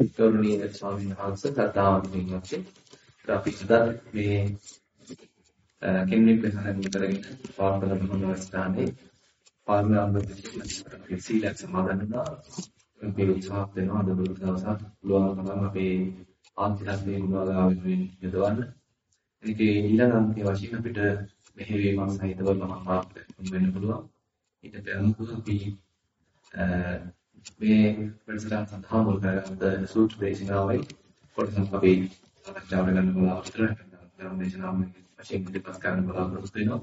ගෞරවනීය ස්වාමීන් වහන්සේ සදාවන්තින් වහන්සේ අපි අද මේ කෙනෙක් වෙනහන් කරගෙන පාර්ථන මහානස්ථානයේ පාර්ලිමේන්තු සීලක් සමාදන්නා අපි උත්සාහ වෙනවා අද බුදු දවසක් පුළුවන් තරම් අපේ ආන්තිරත්වයේ ගුණාගාවෙන් යොදවන්න. ඒකේ ඊළඟ අන්තිම වශයෙන් අපිට මෙහෙවීමක් සහිතව මහා වෙන්න පුළුවන්. ඊට පෙර අපි මේ වැඩසටහන සඳහා මුල් කරගත්ත සූත්‍ර දේශනාවයි කොටසක් අපි සාකච්ඡා කරන්න බලාපොරොත්තු ධර්ම දේශනාව වශයෙන් ඉදිරිපත් කරන්න බලාපොරොත්තු වෙනවා.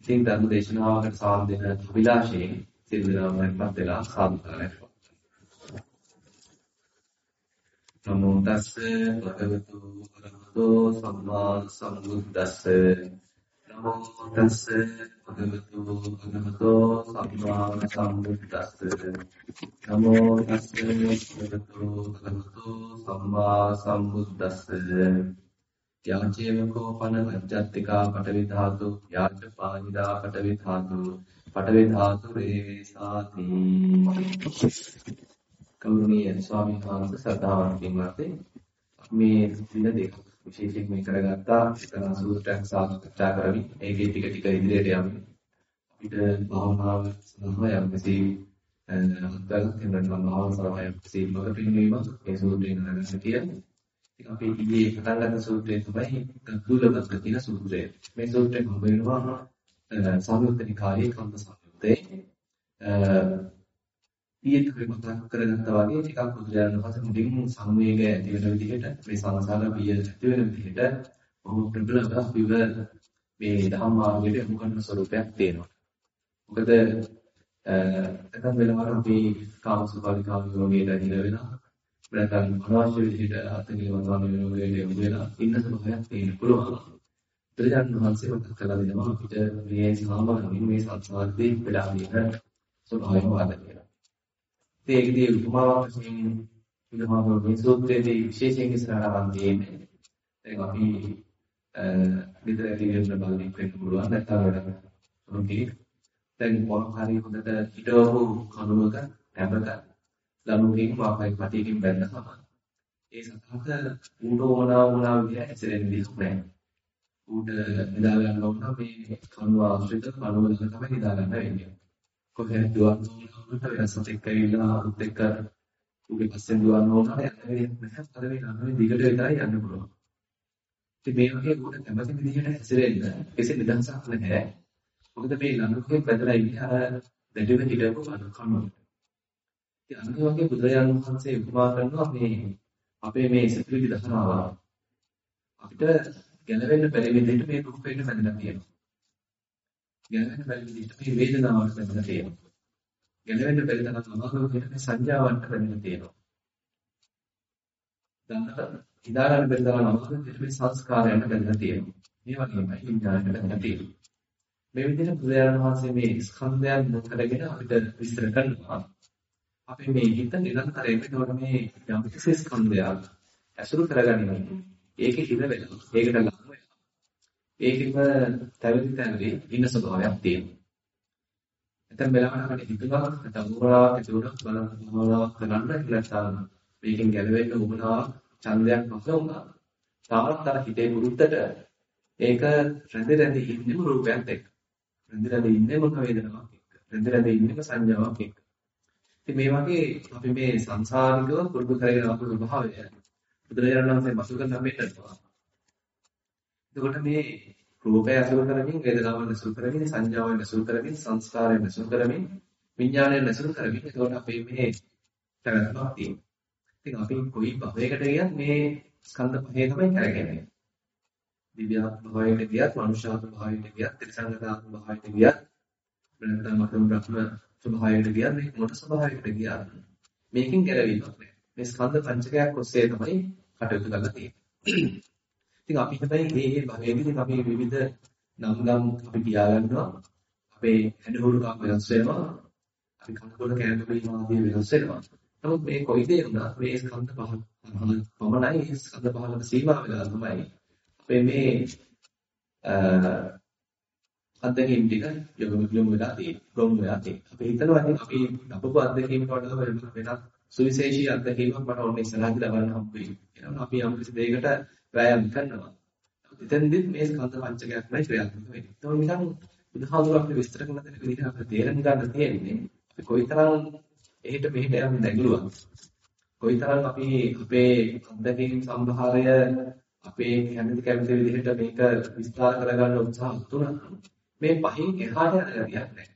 ඉතින් ධර්ම දේශනාවකට සාල් දෙන අභිලාෂයෙන් සියලු දෙනාමත් වෙලා සාදු කරනවා. නමෝ තස්ස භගවතු වරහතෝ සම්මා සම්බුද්දස්ස නමෝ තස්ස භගවතු වරහතෝ සම්මා සම්බුද්දස්ස නමෝ තස්ස භගවතු වරහතෝ සම්මා සම්බුද්දස්ස යාචේවකෝ පන අජ්ජත්තිකා පඨවි ධාතු යාච පානිදා පඨවි ධාතු පඨවි ධාතු රේසාති කෞරණීය ස්වාමීන් වහන්සේ සදාවන් පින්වත්නි මේ දින දෙක විශේෂයෙන් මේ කරගත්තා එතන සූත්‍රයක් සාකච්ඡා කරමි. ඒකේ ටික ටික ඉදිරියට යමු. අපිට භාවනාව සඳහා යම්කිසි අත්දැකීම් තියෙනවා භාවනාව සඳහා යම්කිසි මඟ පිළිවීම ඒ සූත්‍රයෙන් අරගෙන කියන්නේ. ඉතින් අපි ඊයේ පටන් ගන්න සූත්‍රය තමයි දුර්ලභක තියෙන සූත්‍රය. මේ සූත්‍රයෙන් හම්බ වෙනවා සාමුද්ද නිකායේ කම්ම සංයුත්තේ ඊයේ අපි මතක් කරගත්තා වගේ ටිකක් බුදුරජාණන් වහන්සේ මුලින් සංවේගය ඇති වෙන විදිහට මේ සංසාර බිය ඇති වෙන විදිහට බොහෝ ප්‍රබලව අපිව මේ ධම්ම මාර්ගයට යොමු කරන ස්වරූපයක් තියෙනවා. මොකද එතන වෙලාවට අපි කාමසුඛාලිකාම යෝගයට හිර වෙනවා. නැත්නම් අනවශ්‍ය විදිහට අත්ංගිලවන්වාම යෝගයට යොමු වෙලා ඉන්න ස්වභාවයක් තියෙන පුළුවන්. බුදුරජාණන් වහන්සේ මතක් කළා දෙනවා අපිට මේ සාමාන්‍යයෙන් මේ සංසාරේ වෙලා තියෙන ස්වභාවය වාදනය. ඒකදී උපමාවක් වශයෙන් බුදුහාමුදුරුවෝ මේ සූත්‍රයේදී විශේෂයෙන් ඉස්සරහට අරන් තියෙන්නේ. දැන් අපි විතර ඇලිවෙන්න බලන්නේ වෙන්න පුළුවන් නැත්නම් වැඩ මොකද දැන් මොන හරි හොඳට හිටවපු කණුවක හැබක ළමුකින් වාපයි පටිකින් බැලනම ඒ සතහක ඌට ඕනා වුණා විදිහ ඇසෙන්නේ නැහැ. ඌට නිදා ගන්න ඕන මේ කණුව ආශ්‍රිත කණුව දෙක තමයි නිදා ගන්න වෙන්නේ. කොහෙන්ද දුවන්න උන්ට වෙනසක් එක්ක ඇවිල්ලා අරුත් එක්ක උගේ පස්සෙන් දුවන්න ඕන නැහැ නැහැ අර මේ ළමයි දිගට විතරයි යන්න පුළුවන්. ඉතින් මේ වගේ උඩ කැමති විදිහට හැසිරෙන්න කිසි නිදහසක් නැහැ. මොකද මේ ළමයි බදලා ඉන්නේ අර දෙඩුව හිටපු කනුව. ඉතින් අනිත් වගේ බුදුරජාණන් වහන්සේ උපමා කරනවා මේ අපේ මේ සිතුවිලි දහනාව අපිට ගැලවෙන්න බැරි විදිහට මේ රූපයෙන් බැඳලා තියෙනවා. ගැලවෙන්න බැරි විදිහට මේ වේදනාවට බැඳලා තියෙනවා. ගැලවෙන්න බැරි තරම් අමාරු විදිහට සංඥාවන්ට බැඳලා තියෙනවා. දැන් හිතා ගන්න බැරි තරම් අමාරු විදිහට මේ සංස්කාරයන්ට බැඳලා තියෙනවා. මේ වගේමයි විඥානයට බැඳලා තියෙනවා. මේ විදිහට බුදුරජාණන් වහන්සේ මේ ස්කන්ධයන් මුලකරගෙන අපිට විස්තර කරනවා. අපි මේ හිත නිරන්තරයෙන් ඒකට මේ යම් කිසි ස්කන්ධයක් ඇසුරු කරගන්නේ. ඒකේ හිර වෙනවා. ඒකට ලං වෙනවා. ඒකෙම තැවිලි තැවිලි ඉන්න ස්වභාවයක් තියෙනවා. නැත්නම් වෙලාවකට අපිට හිතුණා නැත්නම් උවමනාවක් ඇති වුණා බලන්න උවමනාවක් කරන්න නැත්නම් මේකෙන් ගැලවෙන්න උවමනාවක් ඡන්දයක් නැත වුණා. තාමත් අර හිතේ පුරුද්දට ඒක රැඳි රැඳි ඉන්නම රූපයක් එක්ක. රැඳි රැඳි ඉන්නේම වේදනාවක් එක්ක. රැඳි රැඳි ඉන්නේම සංඥාවක් එක්ක. ඉතින් මේ වගේ අපි මේ සංසාරිකව පුරුදු කරගෙන ආපු ස්වභාවය බුදුරජාණන් වහන්සේ මසු කරන අපිට එතකොට මේ රූපය අසුර කරමින් වේදනාවන් අසුර කරමින් සංඥාවන් අසුර කරමින් සංස්කාරයන් අසුර කරමින් විඥානයන් අසුර කරමින් ඒකට අපේ මේ පැවැත්මක් තියෙනවා. ඉතින් අපි කොයි භවයකට ගියත් මේ ස්කන්ධ පහේ තමයි කරගන්නේ. දිව්‍යාත්ම භවයට ගියත්, මනුෂ්‍යාත්ම භවයට ගියත්, ත්‍රිසංගතාත්ම භවයට ගියත්, බ්‍රහ්ම මතම බ්‍රහ්ම ස්වභාවයට ගියත්, මේ මොන ස්වභාවයකට ගියත් මේකෙන් ගැලවීමක් නැහැ. මේ ස්කන්ධ පංචකයක් ඔස්සේ තමයි කටයුතු කරලා තියෙන්නේ. ඉතින් අපි හැබැයි මේ භවයේදී අපි විවිධ නම් නම් අපි තියාගන්නවා. අපේ හැඩහුරුකම් වෙනස් වෙනවා. අපි කනකොල කැමති ආදී වෙනස් වෙනවා. නමුත් මේ කොයි දේ වුණත් මේ ස්කන්ධ පහ පමණයි ස්කන්ධ පහලම සීමා වෙලා තමයි අපේ මේ අත්දැකීම් ටික යොමු යොමු වෙලා තියෙන්නේ. ප්‍රොම් වෙලා තියෙන්නේ. අපි හිතනවා ඉතින් අපි අපපු අත්දැකීම් වලට වෙනත් සුවිශේෂී අත්දැකීමක් මට ඕනේ ඉස්සරහදී ලබන්න හම්බ වෙයි. එනවා අපි යම් කිසි දෙයකට වෑයම් කරනවා. එතෙන්දිත් මේ ස්කන්ධ පංචකයක් නයි ක්‍රියාත්මක වෙන්නේ. ඒක නිකන් බුදුහාමුදුරුවෝ අපිට විස්තර කරන දෙන විදිහට අපිට තේරුම් ගන්න තියෙන්නේ අපි කොයිතරම් එහෙට මෙහෙට යන්න නැගලුවා. කොයිතරම් අපි අපේ අත්දැකීම් සම්භාරය අපේ කැමති කැමති විදිහට මේක විස්තර කරගන්න උත්සාහත් වුණා. මේ පහින් එහාට යන ගතියක් නැහැ.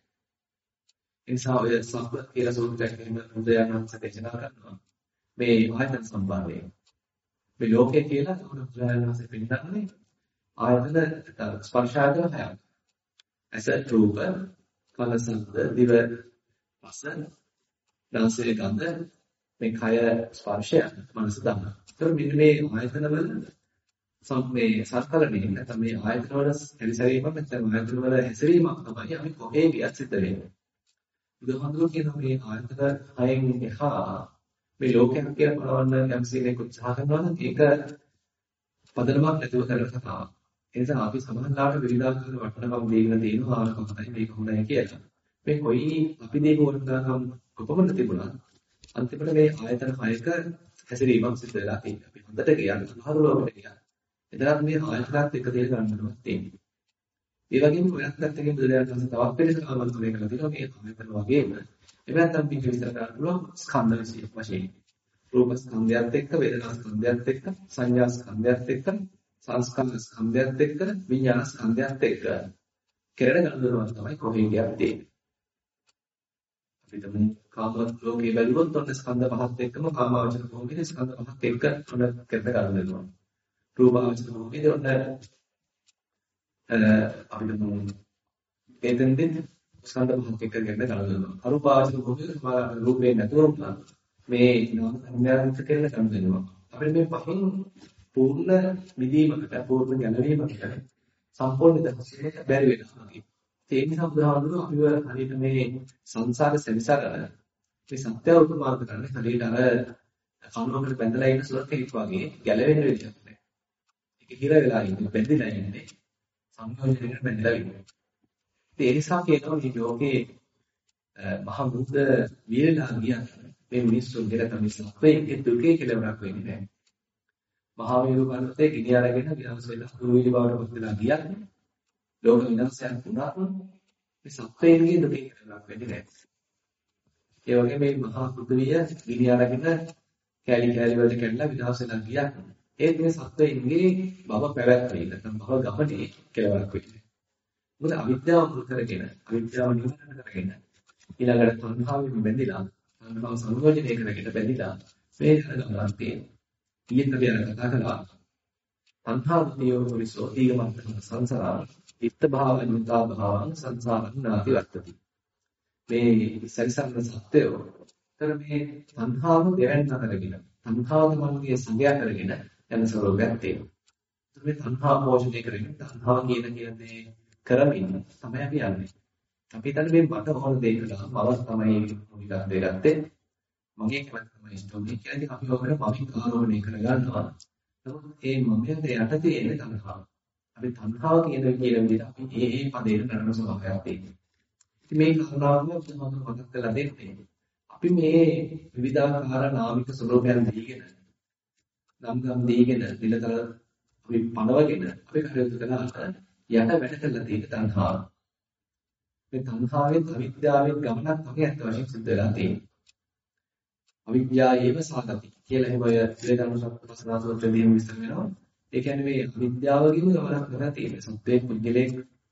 ඒ නිසා ඔය සබ්බ කියලා සූත්‍රයක් එහෙම බුදුයන්වහන්සේ දේශනා කරනවා. මේ ආයතන සම්බන්ධය. මේ ලෝකේ කියලා බුදුරජාණන් වහන්සේ පෙන්නන්නේ ආයතන ස්පර්ශ ආයතන හයක්. ඇස රූප, කන ශබ්ද, දිව රස, නාසය ගන්ධ, මේ කය ස්පර්ශය, මනස ධම්ම. ඒතර මෙන්න මේ ආයතන වල මේ සත්කරණේ නැත්නම් මේ ආයතන වල හැරිසැරීමක් නැත්නම් ආයතන වල හැසිරීමක් තමයි අපි කොහේ ගියත් සිද්ධ වෙන්නේ. බුදුහාමුදුරුවෝ කියන මේ ආයතන හයෙන් එහා මේ ලෝකයක් කියලා පනවන්න යම්සි කෙනෙක් උත්සාහ කරනවා නම් ඒක පදනමක් නැතුව කරන කතාවක්. ඒ නිසා අපි සමානලාට විවිධාකාර වටිනකම් දීගෙන තියෙනවා ආරකමයි මේක හොඳයි කියලා. මේ කොයි අපි දීපු වටිනකම් කොපමණ තිබුණා අන්තිමට මේ ආයතන හයක හැසිරීමක් සිද්ධ වෙලා තියෙනවා. අපි හොඳට කියන්නේ සමහර කියන්නේ. එතනත් මේ ආයතනත් එක දෙයක් ගන්නවත් තියෙනවා. ඒ වගේම වෙනත් පැත්තකින් බුදුරජාණන් වහන්සේ තවත් වෙනස ආවර්තනය කරලා තියෙනවා මේ ආයතන වගේම. එබැවින් අපි විස්තර කරන්න පුළුවන් ස්කන්ධ වශයෙන්. රූප ස්කන්ධයත් එක්ක වේදනා ස්කන්ධයත් එක්ක සංඥා ස්කන්ධයත් එක්ක සංස්කාර ස්කන්ධයත් එක්ක විඥාන ස්කන්ධයත් එක්ක කෙරෙන ගනුදෙනුවක් තමයි කොහේ කියන්නේ. අපිට මේ කාම ලෝකයේ බැලුවොත් ඔන්න ස්කන්ධ පහත් එක්කම කාමාවචර භෝගයේ ස්කන්ධ පහත් එක්ක ඔන්න කෙරෙන ගනුදෙනුවක්. රූපාවචර භෝගයේ ඔන්න අපිට එතෙන්දී ස්කන්ධ පහක් එක්ක ගැන ගනුදෙනුවක්. අරූපාවචර භෝගයේ සමාන රූපේ නැතුවම මේ නාම සංඥාන්ත කෙරෙන ගනුදෙනුවක්. අපිට මේ පහෙන් පූර්ණ මිදීමකට පූර්ණ ගැලවීමකට සම්පූර්ණ දහසට බැරි වෙනවා. ඒ නිසා බුදුහාමුදුරුවෝ අපිව හරියට මේ සංසාර සැරිසරන මේ සත්‍ය උපමාර්ග කරන්නේ හරියට අර කනුවකට බැඳලා ඉන්න සුරකෙක් වගේ ගැලවෙන විදිහක් නෑ. ඒක හිර වෙලා ඉන්නේ බැඳිලා ඉන්නේ සංයෝජනයකට බැඳලා ඉන්නේ. ඒ නිසා කියනවා මේ ලෝකේ මහ බුද්ධ විරලා ගියා මේ මිනිස්සු දෙක තමයි සත්වයේ දුකේ කෙලවරක් වෙන්නේ නෑ. මහා මේරු පර්වතයේ ගිනි අරගෙන විනාශ වෙලා දුවිලි බවට පත් වෙලා ගියත් ලෝක විනාශයක් වුණත් මේ සත්වයන්ගේ දුකේ කෙලවරක් වෙන්නේ නැහැ. ඒ වගේ මේ මහා පෘථිවිය ගිනි අරගෙන කැලි කැලි වලට කැඩලා විනාශ වෙලා ගියත් ඒත් මේ සත්වයන්ගේ භව පැවැත්මේ නැත්නම් භව ගමනේ කෙලවරක් වෙන්නේ. මොකද අවිද්‍යාව මුල් කරගෙන අවිද්‍යාව නිවන කරගෙන ඊළඟට තණ්හාවෙන් බැඳිලා තණ්හාව සංයෝජනය කරගෙන බැඳිලා මේ ගමනක් තියෙනවා. ඊයේ අපි අර කතා කළා තණ්හා වියෝ විසෝ දීගමන්ත සංසාර ඉත්ත භාව අනුතා භාවං සංසාරං නාති වත්තති මේ සරිසන්න සත්‍යය තර මේ තණ්හාව දෙවැන්න කරගෙන තණ්හාව මනෝගේ සංගය කරගෙන යන ස්වභාවයක් තියෙනවා මේ තණ්හා පෝෂණය කරගෙන තණ්හාව කියන කියන්නේ කරමින් තමයි අපි යන්නේ අපි හිතන්නේ මේ මට මොන දෙයකට මම තමයි මුලික දෙගත්තේ මගේ කැමැත්ත තමයි ඉෂ්ටෝනේ කියන්නේ අපි ඔකට මමින් ආරෝහණය කරගන්නවා. නමුත් මේ මමයට යටතේ එන තණ්හාව. අපි තණ්හාව කියන කියන විදිහට අපි ඒ ඒ පදේට කරන ස්වභාවයක් තියෙනවා. ඉතින් මේ කරුණාවම තමයි මතක් කරලා දෙන්නේ. අපි මේ විවිධාකාර නාමික ස්වરૂපයන් දීගෙන නම් ගම් දීගෙන පිළිතර අපි පනවගෙන අපි කටයුතු කළාට යට වැඩ කරලා තියෙන තණ්හාව. මේ තණ්හාවෙන් අවිද්‍යාවෙන් ගමනක් තමයි අත් වශයෙන් සිද්ධ වෙලා තියෙන්නේ. අවිද්‍යාවේම සාගති කියලා එහෙම ඔය ත්‍රිකරණ සත්පසනා සූත්‍රයේදී විස්තර වෙනවා. ඒ කියන්නේ මේ අවිද්‍යාවකින් ගමනක් කරලා තියෙන සත්‍යයේ පුද්ගලෙක්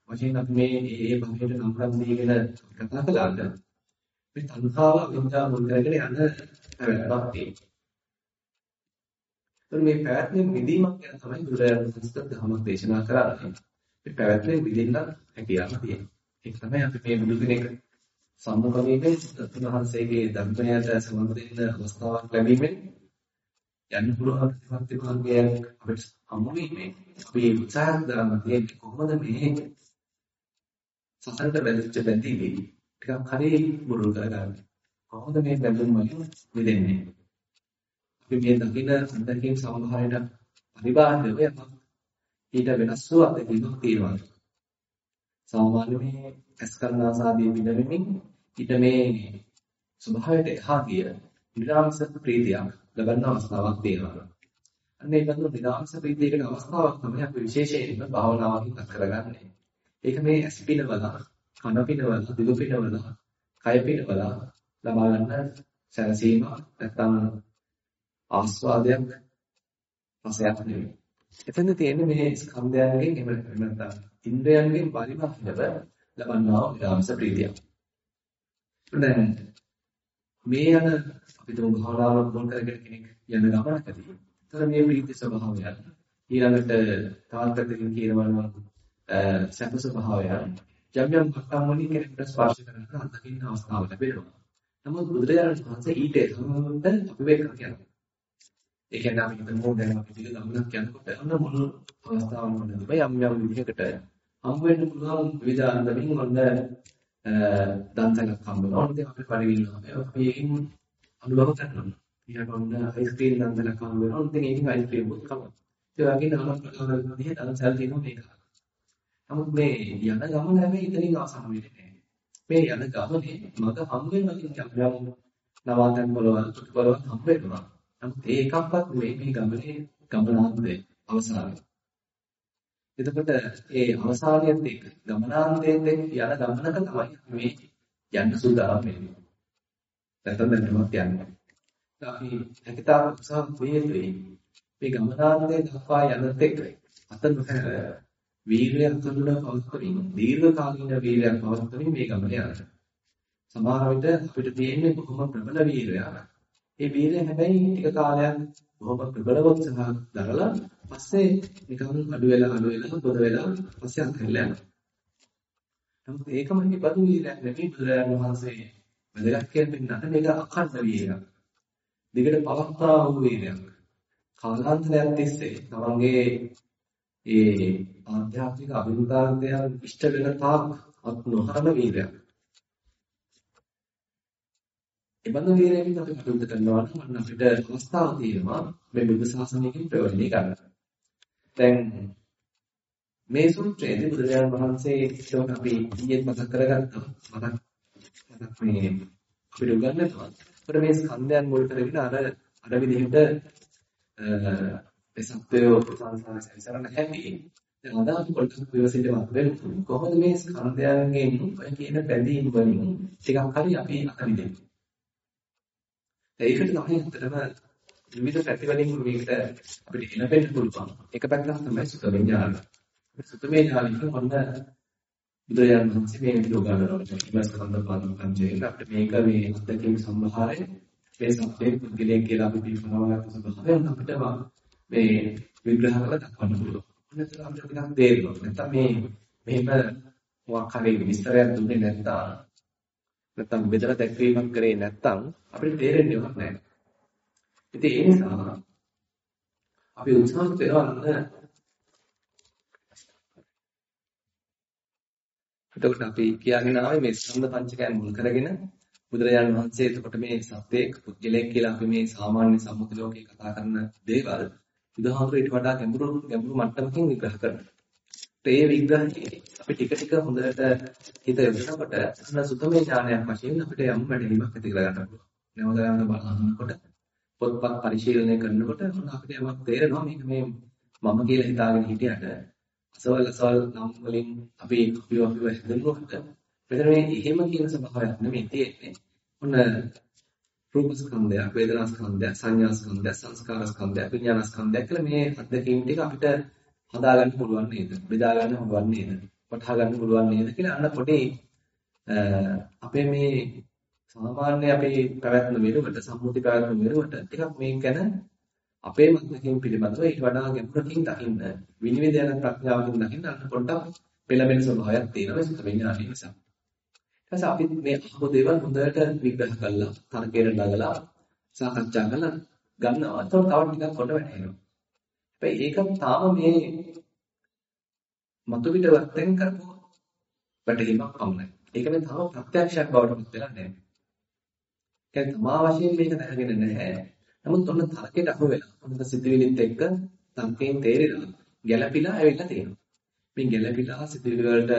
වශයෙන් අපි මේ ඒ භවයට නම් කරන් දීගෙන කතා කළාද මේ තණ්හාව අවිද්‍යාව මුල් කරගෙන යන පැවැත්මක් තියෙනවා. මේ පැවැත්මෙන් මිදීමක් ගැන තමයි බුදුරජාණන් වහන්සේ ධර්මයක් දේශනා කරන්නේ. මේ පැවැත්මෙන් මිදෙන්න හැකියාව තියෙනවා. ඒක තමයි අපි මේ බුදු කෙනෙක් සම්මුඛ වීමෙන් උන්වහන්සේගේ ධර්මයට සම්බන්ධ වෙන්න අවස්ථාවක් ලැබීමෙන් යන්න පුළුවන් ප්‍රතිපත්ති මාර්ගයක් අපිට හමු වීමේ අපි උත්සාහ දරන තියෙන්නේ කොහොමද මේ සසරට බැඳිච්ච බැඳීමේ ටිකක් හරි මුරුල් කරගන්නේ. කොහොමද මේ බැඳුම් වලින් මිදෙන්නේ? අපි මේ දකින අන්තර්කීම් සමහරයට පරිබාහිරව ඊට වෙනස් වූ අත්දැකීමක් තියෙනවා සාමාන්‍ය මේ ඇස්කරනාසාදී විඳෙමින් ඊට මේ ස්වභාවයට එහා ගිය නිරාමස ප්‍රීතියක් ලබන්න අවස්ථාවක් තියෙනවා. අන්න ඒ බඳු නිරාමස ප්‍රීතියකට අවස්ථාවක් තමයි අපි විශේෂයෙන්ම භාවනාවකින් අත් කරගන්නේ. ඒක මේ ඇස්පිනවලා, කනපිනවලා, දිවපිනවලා, කයපිනවලා ලබා ගන්න සැනසීම නැත්නම් ආස්වාදයක් රසයක් නෙවෙයි. එතන තියෙන්නේ මේ ස්කන්ධයන්ගෙන් එහෙම නැත්නම් ඉන්ද්‍රයන්ගෙන් පරිබාහිරව ලබන්නා විරාමස ප්‍රීතිය. දැන් මේ යන අපි තුමු භාවනාව මුල් කරගෙන කෙනෙක් යන ගමනකදී තර මේ ප්‍රීති ස්වභාවය ඊළඟට තවත් පැත්තකින් කියනවා නම් සැප ස්වභාවය යම් යම් කටම් වලින් කෙනෙකුට ස්පර්ශ කරන අත්දකින්න අවස්ථාව ලැබෙනවා. නමුත් බුදුරජාණන් වහන්සේ ඊට සම්බන්ධ අපි වෙක කියනවා. ඒ කියන්නේ අපි හිතමු දැන් අපි දිග ගමනක් යනකොට අන්න මුළු අවස්ථාවම වලදී යම් යම් විදිහකට හම් වෙන්න පුළුවන් විවිධ අන්දමින් ඔන්න දන්තලක් හම්බ වෙනවා. ඔන්න අපි පරිවිල්නවා. අපි ඒකින් අනුභව කරනවා. ඊට ඔන්න අයිස්ක්‍රීම් දන්තලක් හම්බ වෙනවා. ඔන්න ඒකින් අයිස්ක්‍රීම් උත් කනවා. ඒ වගේ නාමස් ප්‍රකාර විදිහට අන්සල් තියෙනවා මේක. නමුත් මේ යන ගමන හැබැයි ඉතින් ආසන්න වෙන්නේ නැහැ. මේ යන ගමනේ මග හම් වෙනවා කියන යම් නවාතන් වලවල් වලවල් හම් වෙනවා. නමුත් ඒ එකක්වත් මේ මේ ගමනේ ගමනාන්තයේ අවසානය. එතකොට ඒ අවසානයේත් එක්ක ගමනාන්තයෙන් යන ගමනක තමයි මේ යන්න සූදානම් වෙන්නේ. නැත්නම් දැනටමත් යන්නේ. අපි හැකිතාව උත්සාහ වේදී මේ ගමනාන්තයේ දක්වා යන තෙක් අත නොහැර වීර්යය අතුරුන පවත්වමින් දීර්ඝ කාලීන වීර්යයක් පවත්වමින් මේ ගමන යනවා. සමහර විට අපිට තියෙන්නේ කොහොම ප්‍රබල වීර්යයක්. ඒ වීර්යය හැබැයි ටික කාලයක් බොහොම ප්‍රබලව උත්සාහ දරලා පස්සේ නිකන් අඩු වෙලා අඩු වෙලා පොද වෙලා පස්සේ අත්හැරලා යනවා. නමුත් ඒකම නිබඳු වීර්යයක් නෙවෙයි බුදුරජාණන් වහන්සේ වැදගත් කියන්නේ මේක අඛණ්ඩ වීර්යයක්. දිගට පවත්වා වූ වීර්යයක්. කාලාන්තරයක් තිස්සේ තමන්ගේ ඒ ආධ්‍යාත්මික අභිමුඛාන්තයන් ඉෂ්ට වෙන තාක් අත් නොහරන වීර්යයක්. ඒ බඳු වීරයෙක් අපි කටයුතු කරනවා නම් අපිට අවස්ථාවක් තියෙනවා මේ බුදු සාසනයකින් ප්‍රයෝජනෙ ගන්න. දැන් මේ සූත්‍රයේදී බුදුරජාණන් වහන්සේ ඒක අපි ඊයේ මතක් කරගත්තා. මතක් මතක් මේ අපිට උගන්වනවා. අපිට මේ ස්කන්ධයන් මුල් කරගෙන අර අර විදිහට ඒ සත්‍යය සංසාරය සැරිසරන්න හැටි දැන් අද අපි පොඩ්ඩක් විවසිතව වෙන්නේ කොහොමද මේ ස්කන්ධයන්ගෙන් ඔය කියන බැඳීම් වලින් ටිකක් හරි අපි අකරිදෙන්නේ ඒකට තමයි ඇත්තටම විවිධ පැතිවලින් මේකට අපිට එනපෙන්න පුළුවන්. එක පැත්තක් තමයි සුත විඥාන. සුත විඥානික මොන බුදුරජාණන් වහන්සේ මේ විදිහට උගන්වනවා. ඉමස්කන්ධ පාදම් පංචේල අපිට මේක මේ අත්දැකීම් සම්භාරය මේ සත්‍යයේ පුද්ගලයෙක් කියලා අපි පිළිගන්නවා ස්වභාවය අපිට මේ විග්‍රහ කරලා දක්වන්න පුළුවන්. නැත්නම් අපිට ටිකක් තේරෙනවා. නැත්නම් මේ මෙහෙම මොකක් හරි විස්තරයක් දුන්නේ නැත්නම් නැත්නම් බෙදලා දැක්වීමක් කරේ නැත්නම් අපිට තේරෙන්නේ නැහැ. ඉතින් ඒ නිසා අපි උත්සාහ කරනවා එතකොට අපි කියගෙන ආවේ මේ ස්කන්ධ පංචකයන් මුල් කරගෙන බුදුරජාණන් වහන්සේ එතකොට මේ සත්‍යයක් පුද්ගලයෙක් කියලා අපි මේ සාමාන්‍ය සම්මුති ලෝකේ කතා කරන දේවල් බුදුහාමුදුරුවෝ ඊට වඩා ගැඹුරු ගැඹුරු මට්ටමකින් විග්‍රහ කරනවා. ඒ විග්‍රහයේ අපි ටික ටික හොඳට හිත යොදනකොට අන්න සුතමේ ඥානයක් වශයෙන් අපිට යම් වැඩිවීමක් ඇති කරගන්න පුළුවන්. නැවත නැවත බලනකොට පොත්පත් පරිශීලනය කරනකොට අපිට යමක් තේරෙනවා මේක මේ මම කියලා හිතාගෙන හිටියට අසවල් අසවල් නම් වලින් අපි අපිව අපිව හැදෙනකොට මෙතන මේ එහෙම කියන ස්වභාවයක් නෙමෙයි තියෙන්නේ. ඔන්න රූප ස්කන්ධය, වේදනා ස්කන්ධය, සංඥා ස්කන්ධය, සංස්කාර ස්කන්ධය, විඥාන ස්කන්ධය කියලා මේ අත්දැකීම් ටික අපිට හදා ගන්න පුළුවන් නේද? බෙදා ගන්න පුළුවන් නේද? වටහා ගන්න පුළුවන් නේද කියලා අන්න පොඩි අපේ මේ සාමාන්‍ය අපේ පැවැත්ම වෙනුවට සම්මුති පැවැත්ම වෙනුවට ටිකක් මේක ගැන අපේ මතකයෙන් පිළිබඳව ඊට වඩා ගැඹුරකින් දකින්න විනිවිද යන ප්‍රඥාවකින් දකින්න අන්න පොඩ්ඩක් පෙළඹෙන ස්වභාවයක් තියෙනවා සිත විඥානය නිසා. ඊට පස්සේ අපි මේ අහපු දේවල් හොඳට විග්‍රහ කරලා තර්කයට නගලා සාකච්ඡා කරලා ගන්නවා. එතකොට තව ටිකක් කොට වැටෙනවා. හැබැයි ඒක තාම මේ මතු පිට වර්තෙන් කරපු වැටහීමක් පමණයි. ඒක මේ තාම ප්‍රත්‍යක්ෂයක් බවට පත් වෙලා නැහැ. ඒක තමා වශයෙන් මේක දැනගෙන නැහැ. නමුත් ඔන්න තර්කයට අහු වෙලා. ඔන්න සිතිවිලිත් එක්ක තර්කයෙන් තේරිලා ගැළපිලා ඇවිල්ලා තියෙනවා. මේ ගැළපිලා සිතිවිලි වලට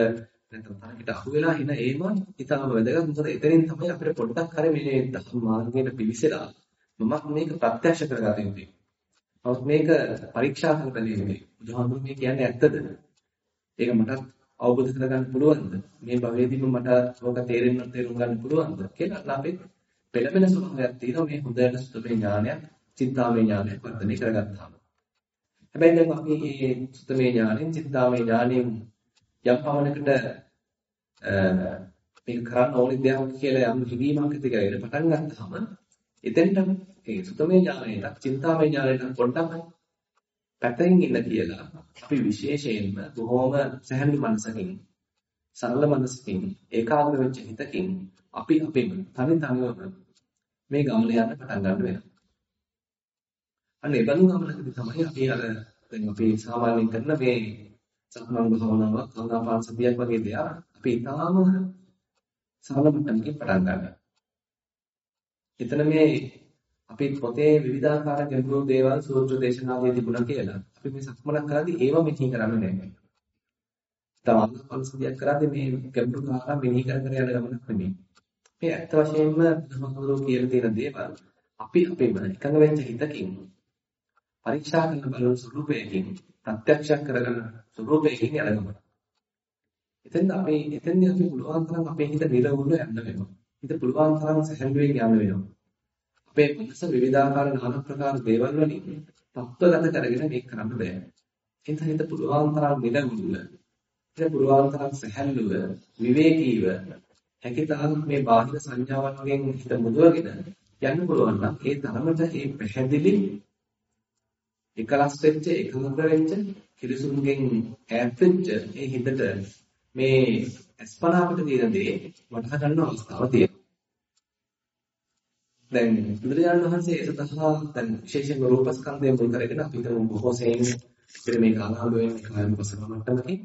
නැත්නම් තර්කයට අහු වෙලා හින ඒම ඊටම වැදගත්. මොකද එතනින් තමයි අපිට පොඩ්ඩක් හරි මේ ධර්ම මාර්ගයට පිවිසලා මමත් මේක ප්‍රත්‍යක්ෂ කරගත යුතුයි. නමුත් මේක පරීක්ෂා කරලා බලන්න යුතුයි. බුදුහාමුදුරුවෝ මේ කියන්නේ ඇත්තද? ඒක මටත් අවබෝධ කරගන්න පුළුවන්ද? මේ භවයේදීම මට ඕක තේරෙන්න තේරුම් ගන්න පුළුවන්ද කියලා අපි පෙළපෙළ ස්වභාවයක් තියෙනවා මේ හොඳට සුතමේ ඥානයක්, චින්තාමේ ඥානයක් වර්ධනය කරගත්තාම. හැබැයි දැන් අපි මේ සුතමේ ඥානෙන්, චින්තාමේ ඥානෙන් යම් පමණකට මේක කරන්න ඕනේ දෙයක් කියලා යම් හිවීමක් ඇති කරගෙන පටන් ගත්තාම එතෙන්ට ඒ සුතමේ ඥානයට, චින්තාමේ ඥානයට පොඩ්ඩක් පැත්තකින් ඉන්න කියලා අපි විශේෂයෙන්ම බොහොම සැහැල්ලු මනසකින් සරල මනසකින් ඒකාග්‍ර වෙච්ච හිතකින් අපි අපිම තනි තනිවම මේ ගමන යන්න පටන් ගන්න වෙනවා. අන්න ඒ බඳු ගමනකදී තමයි අපි අර දැන් අපි සාමාන්‍යයෙන් කරන මේ සක්මන් භාවනාවක් ආනාපාන සතියක් වගේ දේවල් අපි ඊටාම සරල මට්ටමකින් පටන් ගන්නවා. එතන මේ අපි පොතේ විවිධාකාර ගැඹුරු දේවල් සූත්‍ර දේශනාවේ තිබුණා කියලා. අපි මේ සක්මනක් කරද්දී ඒව මෙහි කරන්නේ නැහැ. තවත් පරිසදියක් කරද්දී මේ ගැඹුරු කාරණා මෙහි කර කර යන ගමනක් නෙමෙයි. මේ ඇත්ත වශයෙන්ම ධර්මගුරු කියලා තියෙන දේවල් අපි අපේම එකඟ වෙච්ච හිතකින් පරීක්ෂා කරන බලන ස්වරූපයකින් ප්‍රත්‍යක්ෂ කරගන්න ස්වරූපයකින් යන ගමන. එතෙන් අපි එතෙන්දී අපි පුළුවන් තරම් අපේ හිත නිරවුල යන්න වෙනවා. හිත පුළුවන් තරම් සැහැල්ලුවෙන් යන්න වෙනවා. අපේ මනස විවිධාකාර নানা ප්‍රකාර දේවල් වලින් තත්ත්වගත කරගෙන මේක කරන්න බෑ. එතන හිත පුළුවන් තරම් නිරවුල. හිත පුළුවන් තරම් සැහැල්ලුව, විවේකීව හැකිතාක් මේ බාහිර සංඥාවන්ගෙන් හිත මුදවගෙන යන්න පුළුවන් නම් ඒ තරමට ඒ පැහැදිලි එකලස් වෙච්ච එකමුද වෙච්ච කිරිසුන්ගෙන් ඈත් වෙච්ච ඒ හිතට මේ අස්පනාපට තියෙන දේ වටහා ගන්න අවස්ථාවක් තියෙනවා. දැන් බුදුරජාණන් වහන්සේ ඒ සඳහා දැන් විශේෂයෙන්ම රූපස්කන්ධය මුල් කරගෙන අපි හිතමු බොහෝ සෙයින් අපිට මේ කාලාම වෙන්නේ කායම පසක මට්ටමකින්.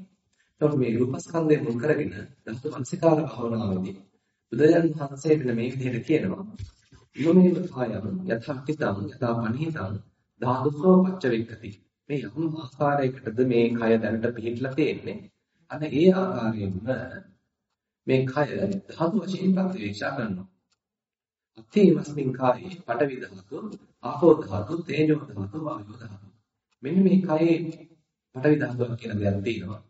එතකොට මේ රූපස්කන්ධය මුල් කරගෙන ධාතු මනසිකාර භාවනාවේදී බුදුරජාණන් වහන්සේ මෙන්න මේ විදිහට කියනවා. යොමේව කායම් යථාකිතං යථා පනිහිතං ධාතුසෝ පච්චවෙක්කති. මේ යම් ආකාරයකටද මේ කය දැනට පිළිట్లా තියෙන්නේ. අන්න ඒ ආකාරයෙන්ම මේ කය ධාතු වශයෙන් ප්‍රතිවේක්ෂා කරනවා. අතේවස්මින් කායේ පඨවි ධාතු, ආපෝ ධාතු, තේජෝ ධාතු, වායෝ ධාතු. මෙන්න මේ කයේ පඨවි ධාතුවක් කියන දෙයක් තියෙනවා.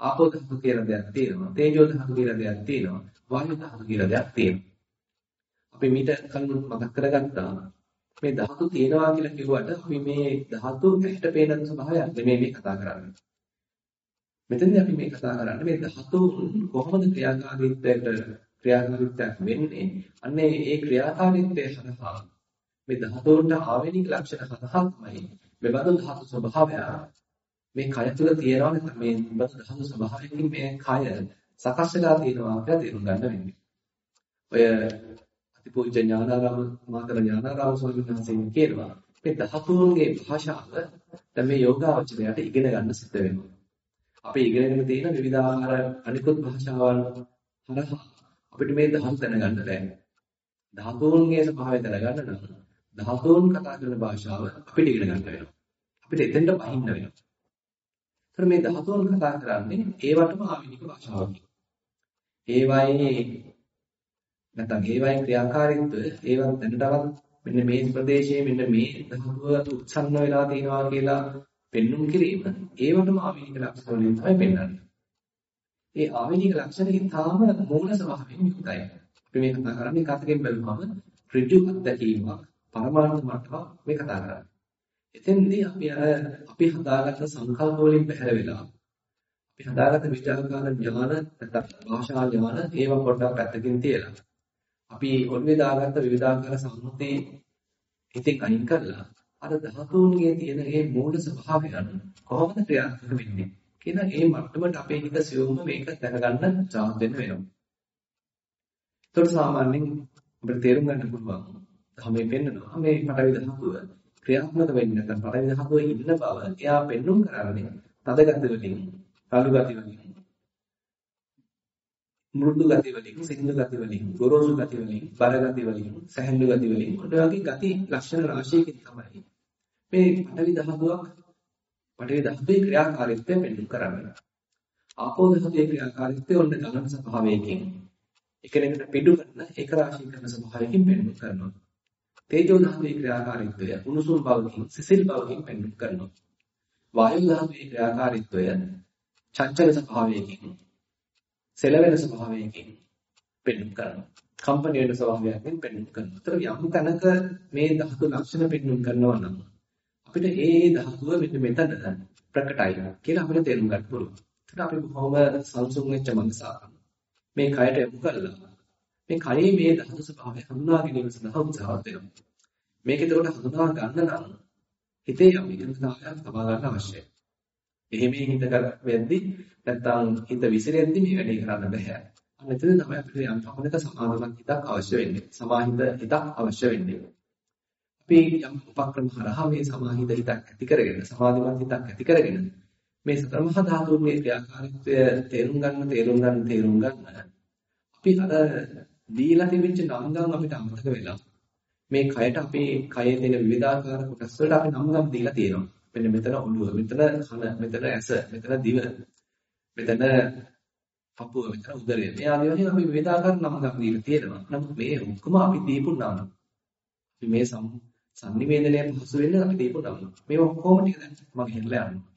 ආපෝ ධාතු කියන දෙයක් තියෙනවා. තේජෝ ධාතු කියන දෙයක් තියෙනවා. වායු ධාතු කියන දෙයක් තියෙනවා. අපි මීට කලින් මතක් කරගත්තා මේ ධාතු තියෙනවා කියලා කිව්වට අපි මේ ධාතු ඇහැට පේන ස්වභාවයක් නෙමෙයි මේ කතා කරන්නේ. මෙතනදී අපි මේ කතා කරන්නේ මේ ධාතු කොහොමද ක්‍රියාකාරීත්වයට ක්‍රියාකාරීත්වයක් වෙන්නේ අන්නේ ඒ ක්‍රියාකාරීත්වය සඳහා මේ ධාතුන්ට ආවේනික ලක්ෂණ සඳහා තමයි මේ බඳු ධාතු ස්වභාවය මේ කය තුළ තියෙනවා නැත්නම් මේ බඳු ධාතු ස්වභාවයෙන් මේ කය සකස් වෙලා තියෙනවා කියලා තේරුම් ගන්න වෙන්නේ. ඔය අතිපූජ්‍ය ඥානාරාම මාතර ඥානාරාම ස්වාමීන් වහන්සේ කියනවා මේ ධාතුන්ගේ භාෂාව දැන් මේ යෝගාවචරයට ඉගෙන ගන්න සිද්ධ වෙනවා. අපි ඉගෙනගෙන තියෙන විවිධාකාර අනිකුත් භාෂාවන් හරහා අපිට මේ ධර්ම දැනගන්න බෑ. ධාතුන්ගේ ස්වභාවය දැනගන්න නම් ධාතුන් කතා කරන භාෂාව අපිට ඉගෙන ගන්න වෙනවා. අපිට එතෙන්ට පහින්න වෙනවා. ඒතර මේ ධාතුන් කතා කරන්නේ ඒවටම ආවිනික භාෂාවක්. ඒවයේ නැත්නම් ඒවයේ ක්‍රියාකාරීත්වය ඒවත් දැනටවත් මෙන්න මේ ප්‍රදේශයේ මෙන්න මේ ධාතුව උත්සන්න වෙලා තියෙනවා කියලා පෙන්눔 කිරීම ඒවටම ආවිනික ලක්ෂණ වලින් තමයි පෙන්වන්නේ. ඒ ආවේනික ලක්ෂණ ඉතාම මූල ස්වභාවයෙන් යුක්තයි. අපි මේ කතා කරන්නේ කතකින් බැලුවම ඍජු අත්දැකීමක් පරමාර්ථ මට්ටමක් මේ කතා කරන්නේ. එතෙන්දී අපි අර අපි හදාගත්ත සංකල්ප වලින් බැහැර වෙලා අපි හදාගත්ත විචාරකාර ඥාන නැත්නම් භාෂා ඥාන ඒවා පොඩ්ඩක් පැත්තකින් තියලා අපි ඔළුවේ දාගත්ත විවිධාකාර සම්මුති හිතෙන් අයින් කරලා අර ධාතුන්ගේ තියෙන මේ මූල ස්වභාවයන් කොහොමද ක්‍රියාත්මක වෙන්නේ කියන ඒ මට්ටමට අපේ හිත සියුම්ම මේක දැනගන්න උත්සාහ දෙන්න වෙනවා. ඒතකොට සාමාන්‍යයෙන් අපිට තේරුම් ගන්න පුළුවන් තමයි පෙන්නනවා මේ පටවි ධාතුව ක්‍රියාත්මක වෙන්නේ නැත්නම් පටවි ධාතුවේ ඉන්න බව එයා පෙන්눔 කරන්නේ තද ගති වලින්, රළු ගති වලින්, මෘදු ගති වලින්, සිංහල ගති වලින්, ගොරෝසු ගති වලින්, බර ගති වලින්, සැහැල්ලු ගති වලින් ඔය වගේ ගති ලක්ෂණ රාශියකින් තමයි මේ පටවි ධාතුවක් පඨවි ධාතුවේ ක්‍රියාකාරීත්වය පෙන්වන්න කරන්නේ. ආපෝ ධාතුවේ ක්‍රියාකාරීත්වය ඔන්න ගලන ස්වභාවයකින් එකිනෙකට පිටු කරන ඒක රාශී කරන ස්වභාවයකින් පෙන්වන්න කරනවා. තේජෝ ධාතුවේ ක්‍රියාකාරීත්වය උණුසුම් බවකින් සිසිල් බවකින් පෙන්වන්න කරනවා. වායු ධාතුවේ ක්‍රියාකාරීත්වය චංචල ස්වභාවයකින් සෙලවෙන ස්වභාවයකින් පෙන්වන්න කරනවා. කම්පන වෙන ස්වභාවයකින් පෙන්වන්න කරනවා. ඒතර යම් තැනක මේ ධාතු ලක්ෂණ පෙන්වන්න කරනවා නම් අපිට ඒ ධාතුව මෙන්න මෙතන ප්‍රකටයි කියලා අපිට තේරුම් ගන්න පුළුවන්. ඒතර අපි බොහොම සංසුන් වෙච්ච මනසක් මේ කයට යොමු කළා. මේ කයේ මේ ධාතු ස්වභාවය හඳුනා ගැනීම සඳහා උත්සාහවත් වෙනවා. මේක ඒකට හඳුනා ගන්න නම් හිතේ යම් ඉදිරියටාවයක් තබා ගන්න අවශ්‍යයි. එහෙම හිත වෙද්දි නැත්තම් හිත විසිරෙද්දි මේ වැඩේ කරන්න බෑ. අන්න එතන තමයි අපිට යම් පමණක සමාධිමත් හිතක් අවශ්‍ය වෙන්නේ. සමාහිත හිතක් අවශ්‍ය වෙන්නේ. අපි යම් උපක්‍රම හරහා මේ සමාහිත හිතක් ඇති කරගෙන සමාධිමත් හිතක් ඇති කරගෙන මේ සතරමහා ධාතුන්ගේ ක්‍රියාකාරීත්වය තේරුම් ගන්න තේරුම් ගන්න තේරුම් ගන්න අපි අර දීලා තිබිච්ච නම්ගම් අපිට අමතක වෙලා මේ කයට අපි කයේ තියෙන විවිධාකාර කොටස් වලට අපි නම්ගම් දීලා තියෙනවා. මෙන්න මෙතන ඔළුව, මෙතන කන, මෙතන ඇස, මෙතන දිව, මෙතන පපුව, මෙතන උදරය. මේ ආදී වශයෙන් අපි විවිධාකාර නම්ගම් දීලා තියෙනවා. නමුත් මේ ඔක්කොම අපි දීපු නම් අපි මේ සංනිවේදනය පහසු වෙන්න අපි දීපු නම් මේ ඔක්කොම ටික දැන් මගේ හෙල්ලා යනවා.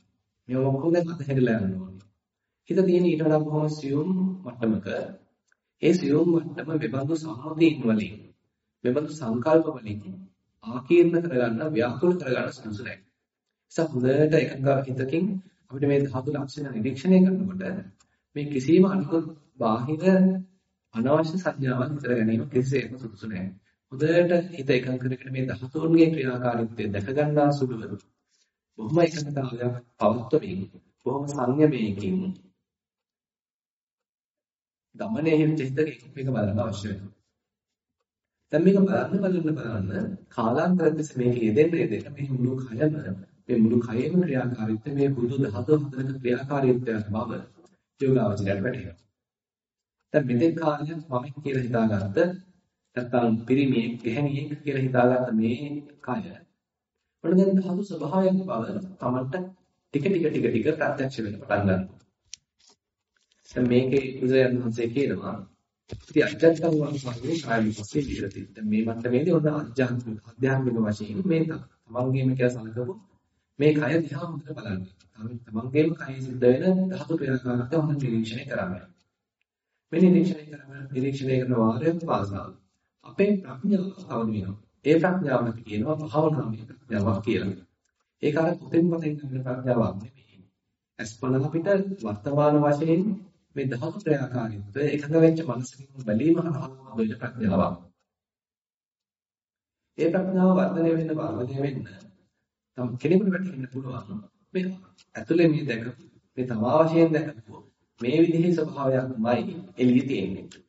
මේ ඔක්කොම දැන් අත හැදලා යනවා. හිත තියෙන ඊට වඩා බොහොම සියුම් මට්ටමක ඒ සියුම් මට්ටම මෙබඳු සම්මුතියින් වලින් මෙබඳු සංකල්ප වලින් ආකීර්ණ කරගන්න ව්‍යාකූල කරගන්න සුදුසු නැහැ. ඒක හොඳට එකඟ හිතකින් අපිට මේ ධාතු ලක්ෂණ නිරීක්ෂණය කරනකොට මේ කිසිම අනිකුත් බාහිර අනවශ්‍ය සංඥාවක් විතර ගැනීම කිසිසේත්ම සුදුසු නැහැ. හොඳට හිත එකඟ කරගෙන මේ ධාතුන්ගේ ක්‍රියාකාරීත්වය දැක ගන්නා සුළුව බොහොම එකඟතාවයක් පවත්වමින් බොහොම සංයමයකින් දමනයේ හිත හිතකින් මේක බලන්න අවශ්‍ය වෙනවා. දැන් මේක බලන්න බලන්න බලන්න කාලාන්තරයෙන් මේක යෙදෙන්න යෙදෙන්න මේ මුළු කයම මේ මුළු කයෙම ක්‍රියාකාරීත්වය මේ බුදු දහතු හතරක ක්‍රියාකාරීත්වයක් බව යෝගාවචරයට වැටහෙනවා. දැන් මෙතෙක් කාලයක් මම කියලා හිතාගත්ත නැත්නම් පිරිමියෙක් ගැහණියෙක් කියලා හිතාගත්ත මේ කය වල දැන් ධාතු ස්වභාවයක් බව තමන්ට ටික ටික ටික ටික ප්‍රත්‍යක්ෂ වෙන්න පටන් ගන්නවා. දැන් මේකේ බුදුරජාණන් වහන්සේ කියනවා ඉතින් අජත්තං වංශයේ කායවිපස්සේ විරති. දැන් මේ මට්ටමේදී ඔන්න අධ්‍යාත්මික අධ්‍යාත්මික වශයෙන් මේ තමන්ගේම කියලා සලකපු මේ කය දිහා හොඳට බලන්න. තමන්ගේම කය සිද්ධ වෙන ධාතු ක්‍රියාකාරීත්වය හොඳට නිරීක්ෂණය කරන්න. මේ නිරීක්ෂණය කරන නිරීක්ෂණය කරන වාරයක් පාසා අපේ ප්‍රඥාව අවදි වෙනවා. ඒ ප්‍රඥාවට කියනවා භාවනාමය ප්‍රඥාවක් කියලා. ඒක අර පුතෙන් පතෙන් ගන්න ප්‍රඥාවක් නෙමෙයි. අස්පන අපිට වර්තමාන වශයෙන් මේ ධාතු ක්‍රියාකාරීත්වය එකඟ වෙච්ච මනසකින් බැලීම හරහා වෙන ප්‍රඥාවක්. ඒ ප්‍රඥාව වර්ධනය වෙන්න වර්ධනය වෙන්න තම කෙනෙකුට වැටහෙන්න පුළුවන්. මේ ඇතුලේ මේ දැක මේ තමා වශයෙන් දැකපු මේ විදිහේ ස්වභාවයක්මයි එළියේ තියෙන්නේ.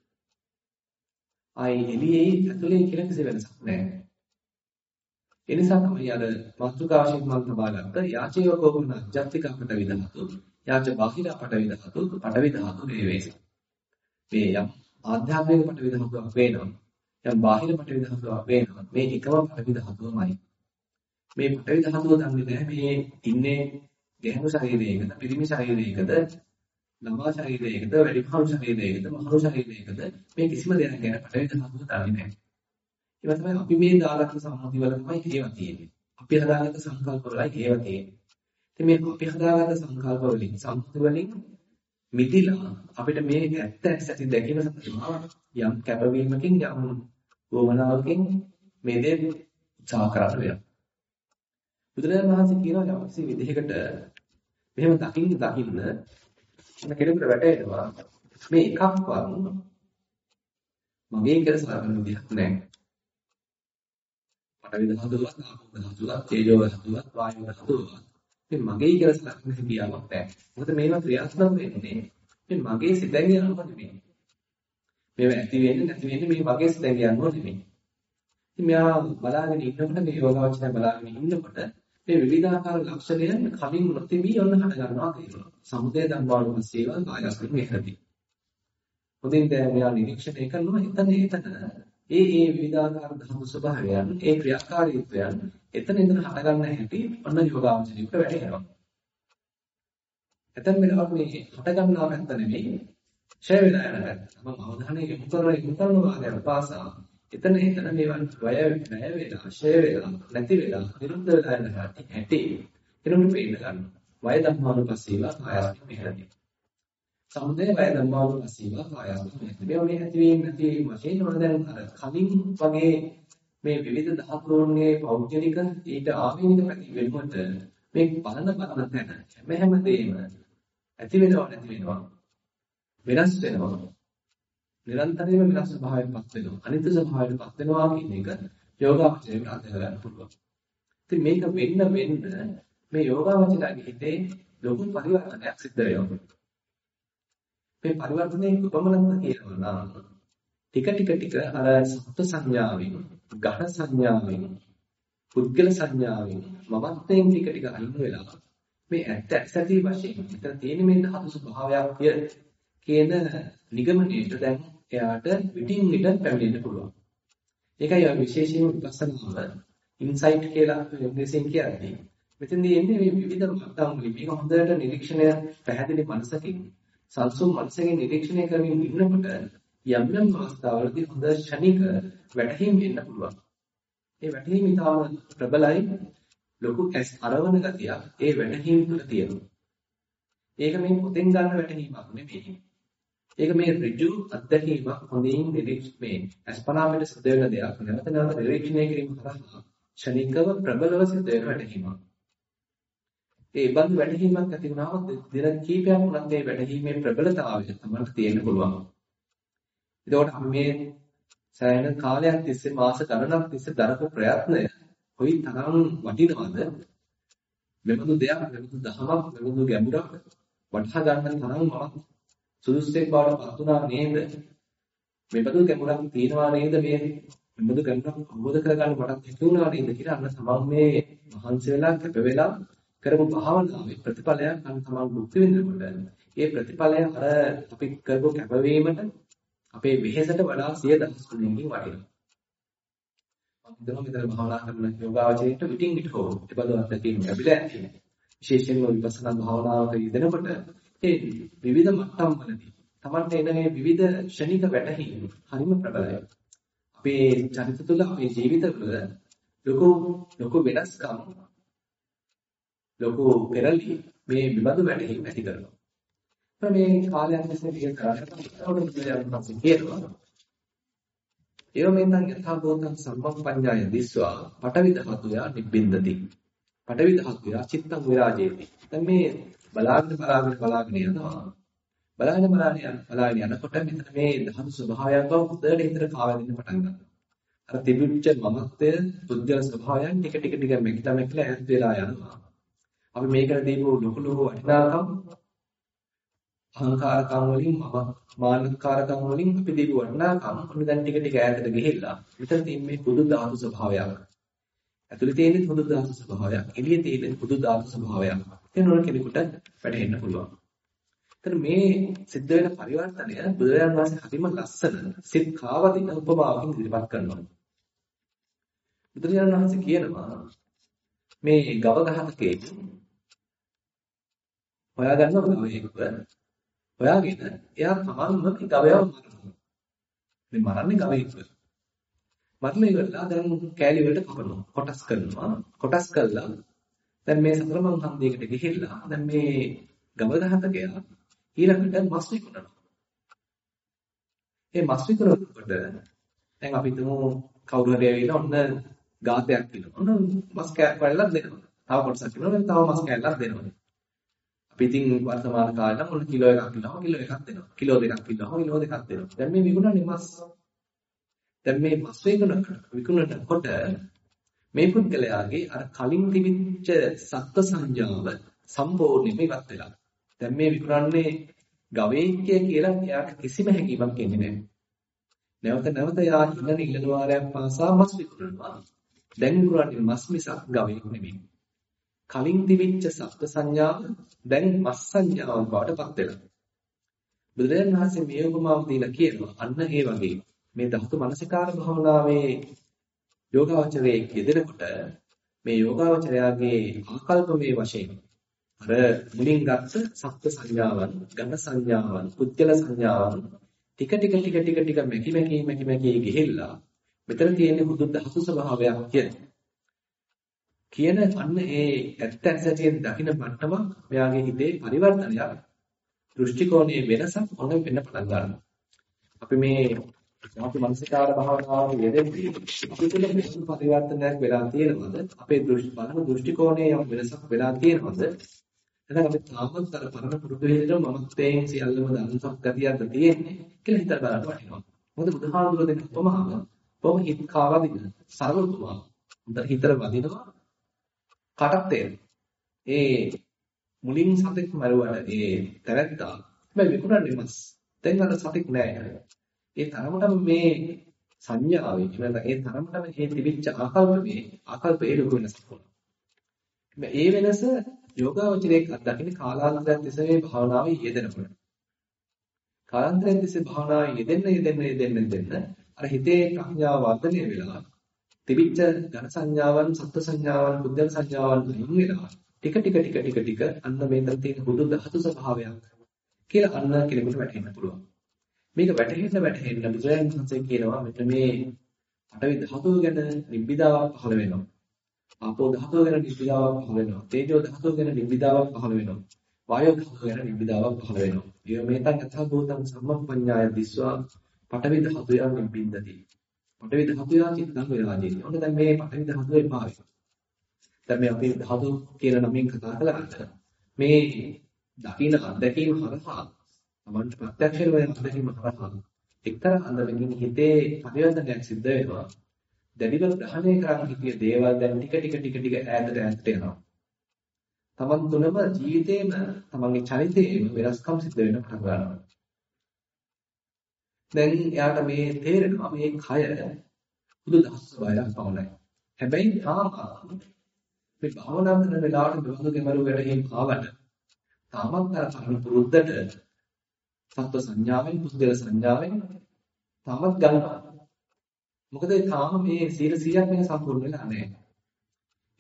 ආයි එළියේ ඇතුලේ කියලා කිසි වෙනසක් නැහැ. ඒ නිසා තමයි අර මාතෘකාවශයෙන් මම තබාගත්ත යාචේව කෝපන ජාතික අපට විදහතු යාච බාහිර පටවි ධාතු පටවි ධාතු වේවේ. මේ යම් ආධ්‍යාත්මික පටවි ධාතුවක් වෙනවා. යම් බාහිර පටවි ධාතුවක් වෙනවා. මේ එකම පටවි ධාතුවමයි. මේ පටවි ධාතුව දන්නේ නැහැ මේ ඉන්නේ ගැහණු ශරීරයකද පිරිමි ශරීරයකද ළමා ශරීරයකද වැඩිමහල් ශරීරයකද මහලු ශරීරයකද මේ කිසිම දෙයක් ගැන පටවි ධාතුව දන්නේ නැහැ. ඒවා තමයි අපි මේ දාගත්ත සම්මුති වල තමයි ඒවා තියෙන්නේ. අපි හදාගත්ත සංකල්ප වලයි ඒවා තියෙන්නේ. ඉතින් මේ අපි හදාගත්ත සංකල්ප වලින් සම්පූර්ණ වලින් මිදිලා අපිට මේ ඇත්ත ඇති දැකීම සඳහා යම් කැපවීමකින් යම් වමනාවකින් මේ දේ උත්සාහ කරන්න වෙනවා. බුදුරජාණන් වහන්සේ කියනවා යම්සි විදිහකට මෙහෙම දකින්න දකින්න මොන කෙනෙකුට වැටෙනවා මේ එකක්වත් මගේ කියලා සලකන විදිහක් නැහැ. පටවි ධාතුවත් ආපෝ ධාතුවත් තේජෝ ධාතුවත් වායු ධාතුවත් මේ මගේ කියලා සලකන හැකියාවක් නැහැ. මොකද මේවා ක්‍රියාත්මක වෙන්නේ මේ මගේ සිතෙන් යනවා නෙමෙයි. මේවා ඇති වෙන්නේ නැති වෙන්නේ මේ මගේ සිතෙන් යනවා නෙමෙයි. ඉතින් මෙයා බලාගෙන ඉන්නකොට මේ යෝගාවචනය බලාගෙන ඉන්නකොට මේ විවිධාකාර ලක්ෂණයන් කලින් නොතිබී ඔන්න හට ගන්නවා කියනවා. සමුදය ධම්මානුම සේවා ආයස්මින් මෙහෙදී. හොඳින් දැන් මෙයා නිරීක්ෂණය කරනවා එතන එතන ඒ ඒ විවිධාකාර ධර්ම ස්වභාවයන් ඒ ක්‍රියාකාරීත්වයන් එතන එතන හටගන්න හැටි ඔන්න යෝගාවචරියට වැටහෙනවා. එතන මෙලොව මේ හටගන්නා පැත්ත නෙමෙයි ඡය වෙලා යන පැත්ත. මම අවධානය යොමු කරන යොමු කරන වාදයට පාසා එතන එතන මේවා වය වැය වෙලා, ෂය වෙලා, නැති වෙලා, නිරුද්ධ වෙලා යන හැටි එනොත් පේන්න ගන්නවා. වය ධම්මානුපස්සීව කායස්මින් මෙහෙරදී. සමුදය වය ධම්මානුපස්සීව කායස්මින් මෙහෙරදී. මේවා මේ ඇතිවීම නැතිවීම වශයෙන් ඕන දැන් අර කලින් වගේ මේ විවිධ ධාතුන්ගේ පෞද්ගලික ඊට ආවේනික පැති වෙනකොට මේ බලන බලන තැන හැම හැම දෙයක්ම ඇති වෙනවා නැති වෙනවා වෙනස් වෙනවා නිරන්තරයෙන්ම වෙනස් ස්වභාවයකටපත් වෙනවා. අනිත්‍ය ස්වභාවයකටපත් වෙනවා කියන එක යෝගාවචරයට අත්දැක ගන්න පුළුවන්. ඉතින් මේක වෙන්න වෙන්න මේ යෝගාවචරයේ හිතේ ලොකු පරිවර්තනයක් සිද්ධ වෙනවා. මේ පරිවර්තනයේ කොපමණක්ද කියනවා නම් ටික ටික ටික අර සත්ත්ව සංඥාවෙන් ඝන සංඥාවෙන් පුද්ගල සංඥාවෙන් මමත්වයෙන් ටික ටික අයින් වෙලා මේ ඇත්ත ඇසති වශයෙන් විතර තියෙන මේ ධාතු ස්වභාවයක් කියන නිගමනයට දැන් එයාට විටින් විට පැමිණෙන්න පුළුවන්. ඒකයි විශේෂයෙන්ම විපස්සනාව ඉන්සයිට් කියලා ඉංග්‍රීසියෙන් කියන්නේ. මෙතනදී එන්නේ මේ විවිධ මට්ටම් වලින් මේක හොඳට නිරීක්ෂණය පැහැදිලි මනසකින් සංසුම් මනසකින් නිරීක්ෂණය කරමින් ඉන්නකොට යම් යම් අවස්ථාවලදී හොඳ ශනික වැටහීම් එන්න පුළුවන්. ඒ වැටහීම් ඉතාම ප්‍රබලයි ලොකු ඇස් අරවන ගතියක් ඒ වැටහීම් තුළ තියෙනවා. ඒක මේ පොතෙන් ගන්න වැටහීමක් නෙමෙයි. ඒක මේ ඍජු අත්දැකීමක් හොඳින් නිරීක්ෂණය අස්පනාමයට සිද්ධ වෙන දෙයක්. නැවත නැවත නිරීක්ෂණය කිරීම කරා ශනිකව ප්‍රබලව සිද්ධ වෙන වැටහීමක්. ඒ බඳු වැටහීමක් ඇති වුණාම දින කීපයක් උනත් මේ වැටහීමේ ප්‍රබලතාවය තමයි තියෙන්න පුළුවන්. එතකොට අපි මේ සෑහෙන කාලයක් තිස්සේ මාස ගණනක් තිස්සේ දරපු ප්‍රයත්නය කොයි තරම් වටිනවද? මෙබඳු දෙයක්, මෙබඳු දහමක්, මෙබඳු ගැඹුරක් වටහා ගන්න තරම් මම සුදුස්සෙක් බවට පත් වුණා නේද? මෙබඳු ගැඹුරක් තියනවා නේද මේ මෙබඳු ගැඹුරක් අවබෝධ කරගන්න මටත් හැකි වුණා නේද කියලා අන්න තමන් මේ මහන්සි වෙලා කැප වෙලා කරපු භාවනාවේ ප්‍රතිඵලයක් අන්න තමන් භුක්ති විඳිනකොට ඒ ප්‍රතිඵලය අර අපි කරපු කැපවීමට අපේ වෙහෙසට වඩා සිය දහස් ගුණයකින් වටිනවා. මම මෙතන භාවනා කරන යෝගාවචරයට විටින් විට හෝ ඒබඳු අත්දැකීම් ලැබිලා ඇති. විශේෂයෙන්ම විපස්සනා භාවනාවක යෙදෙනකොට ඒ විවිධ මට්ටම් වලදී Tamante එන මේ විවිධ ක්ෂණික වැටහීම් හරිම ප්‍රබලයි. අපේ චරිත තුළ අපේ ජීවිත තුළ ලොකු ලොකු වෙනස්කම් ලොකු පෙරලි මේ විබඳු වැටහීම් ඇති කරනවා. මේ කාලයක් තිස්සේ ටික කරන්නේ පස්සේ කියනවා. එවමෙන්නම් යථා භූතං සම්පප්පඤ්ඤාය දිස්වා පඨවි ධාතුය නිබ්බින්දති. පඨවි ධාතුය චිත්තං විරාජේති. දැන් මේ බලාගෙන බලාගෙන බලාගෙන යනවා. බලාගෙන බලාගෙන බලාගෙන යනකොට මෙතන මේ ධාතු ස්වභාවයන් බව හොඳට හිතට කාවැදෙන්න පටන් ගන්නවා. අර තිබුච්ච මමත්වය බුද්ධ ස්වභාවයන් ටික ටික ටික මෙකිට මෙකිට ඈත් වෙලා යනවා. අපි මේකට දීපු ලොකු ලොකු වටිනාකම් අහංකාරකම් වලින් මානකාරකම් වලින් අපි දීපු වටිනාකම් ඔන්න දැන් ටික ටික ඈතට ගිහිල්ලා මෙතන තියෙන මේ පොදු ධාතු ස්වභාවයක් ඇතුලේ තියෙන පොදු ධාතු ස්වභාවයක් එළියේ තියෙන පොදු ධාතු ස්වභාවයක් එතන ඕන කෙනෙකුට වැටහෙන්න පුළුවන්. එතන මේ සිද්ධ වෙන පරිවර්තනය බුදුරජාන් වහන්සේ හරිම ලස්සන සිත් කාවදින උපමාවකින් ඉදිරිපත් කරනවා. බුදුරජාණන් වහන්සේ කියනවා මේ ගව ගහකේ හොයාගන්න ගවයෙක්ව හොයාගෙන එයා තමන්ම ගවයව මරනවා. මේ මරන්නේ ගවයෙක්ව. මරලා ඉවරලා දැන් කෑලි වලට කපනවා. කොටස් කරනවා. කොටස් කළා දැන් මේ සතර මං හන්දියකට ගිහිල්ලා දැන් මේ ගව ගහකයා ඊළඟට මස් විකුණනවා. ඒ මස් විකුණනකොට දැන් අපි හිතමු කවුරු හරි ඇවිල්ලා ඔන්න ගාතයක් කියනවා. ඔන්න මස් කෑල්ලක් දෙනවා. තව කොටසක් කියනවා. තව මස් කෑල්ලක් දෙනවා. අපි ඉතින් වර්තමාන කාලේ නම් ඔන්න කිලෝ එකක් කිලෝ කිලෝ එකක් දෙනවා. කිලෝ දෙකක් කිලෝ කිලෝ දෙකක් දෙනවා. දැන් මේ විකුණන්නේ මස්. දැන් මේ මස් විකුණනකොට මේ පුද්ගලයාගේ අර කලින් තිබිච්ච සත්ත්ව සංඥාව සම්පූර්ණයෙන්ම ඉවත් වෙලා. දැන් මේ විකුණන්නේ ගවේක්‍ය කියලා එයාට කිසිම හැඟීමක් එන්නේ නැහැ. නැවත නැවත යා ඉන්න ඉල්ලන වාරයක් පාසා මස් විකුණනවා. දැන් විකුණන්නේ මස් මිසක් ගවයෙක් නෙමෙයි. කලින් තිබිච්ච සත්ත්ව සංඥාව දැන් මස් සංඥාවක් බවට පත් වෙනවා. බුදුරජාණන් වහන්සේ මේ උපමාව දීලා කියනවා අන්න ඒ වගේ මේ ධාතු මනසිකාර භාවනාවේ යෝගාවචරයේ යෙදෙනකොට මේ යෝගාවචරයාගේ ආකල්පමේ වශයෙන් අර මුලින් ගත්ත සත්ත්ව සංඥාවන්, ඝන සංඥාවන්, පුද්ගල සංඥාවන් ටික ටික ටික ටික ටික මෙකි මෙකි මෙකි මෙකි ගිහිල්ලා මෙතන තියෙන්නේ හුදු ධාතු ස්වභාවයක් කියන. කියන අන්න ඒ ඇත්ත ඇසටියෙන් දකින මට්ටමක් මෙයාගේ හිතේ පරිවර්තනයක් දෘෂ්ටි කෝණයේ වෙනසක් මොන වෙන්න පටන් ගන්නවා. අපි මේ අපි මනසිකාර භාවනාව යෙදෙද්දී අපි තුළ මේ පරිවර්තනයක් වෙලා තියෙනවද? අපේ දෘෂ්ටි බලන දෘෂ්ටි කෝණයේ යම් වෙනසක් වෙලා තියෙනවද? එහෙනම් අපි තාමත් අර පරණ පුරුදු විදිහට මමත්වයෙන් සියල්ලම දන්සක් ගතියක්ද තියෙන්නේ කියලා හිතලා බලන්න වටිනවා. මොකද බුදුහාමුදුරුවෝ දෙන උපමාව බොහොම හිත කාවදින සරල උපමාව. හොඳට හිතට වදිනවා කටක් තේරෙනවා. ඒ මුලින් සතෙක් මරුවාට ඒ තරත්තා හැබැයි විකුණන්නේ මස්. දැන් අර සතෙක් නෑ. ඒ තරමටම මේ සංඥාවේ නැත්නම් ඒ තරමටම මේ තිබිච්ච ආකල්පයේ ආකල්පයේ ලොකු වෙනසක් වුණා. ඒ වෙනස යෝගාවචරයේ අත්දකින්න කාලාන්තරයක් තිස්සේ මේ භාවනාවේ යෙදෙනකොට. කාලාන්තරයක් තිස්සේ භාවනාවේ යෙදෙන්න යෙදෙන්න යෙදෙන්න යෙදෙන්න අර හිතේ ප්‍රඥාව වර්ධනය වෙලා තිබිච්ච ඝන සංඥාවන්, සත්ත්ව සංඥාවන්, බුද්ධ සංඥාවන් අයින් වෙලා ටික ටික ටික ටික ටික අන්න මේතර තියෙන බුදු ධාතු ස්වභාවයක් කියලා අන්න කෙනෙකුට වැටහෙන්න පුළුවන්. මේක වැටහෙන්න වැටහෙන්න බුදුරජාණන් වහන්සේ කියනවා මෙන්න මේ පඨවි ධාතුව ගැන නිබ්බිදාවක් පහළ වෙනවා. ආපෝ ධාතුව ගැන නිබ්බිදාවක් පහළ වෙනවා. තේජෝ ධාතුව ගැන නිබ්බිදාවක් පහළ වෙනවා. වායෝ ධාතුව ගැන නිබ්බිදාවක් පහළ වෙනවා. ඊය මේතං යථා භූතං සම්මප්පඤ්ඤාය දිස්වා පඨවි ධාතුය නිබ්බින්දති. පඨවි ධාතුය චිත්තං වේලාදීනි. ඔන්න දැන් මේ පඨවි ධාතුවේ පාවි. දැන් මේ අපි ධාතු කියන නමින් කතා කළාට මේ දකින්න අත්දැකීම හරහා තමන්ට ප්‍රත්‍යක්ෂයෙන් වෙන අත්දැකීම හරහා එක්තරා අන්දමකින් හිතේ පරිවර්තනයක් සිද්ධ වෙනවා. දැඩිව ග්‍රහණය කරන් හිතිය දේවල් දැන් ටික ටික ටික ටික ඈතට ඈතට යනවා. තමන් තුනම ජීවිතේම තමන්ගේ චරිතයේම වෙනස්කම් සිද්ධ වෙන පටන් ගන්නවා. දැන් එයාට මේ තේරෙනවා මේ කය බුදු දහස් වයයක් පවණයි. හැබැයි තාම මේ භාවනා කරන වෙලාවට බඳු කෙමරු වැඩහින් ආවට තාමත් අර පරණ පුරුද්දට සත්ව සංඥාවෙන් පුද්ගල සංඥාවෙන් තාමත් ගන්නවා. මොකද තාම මේ 100ක් මේක සම්පූර්ණ වෙලා නැහැ.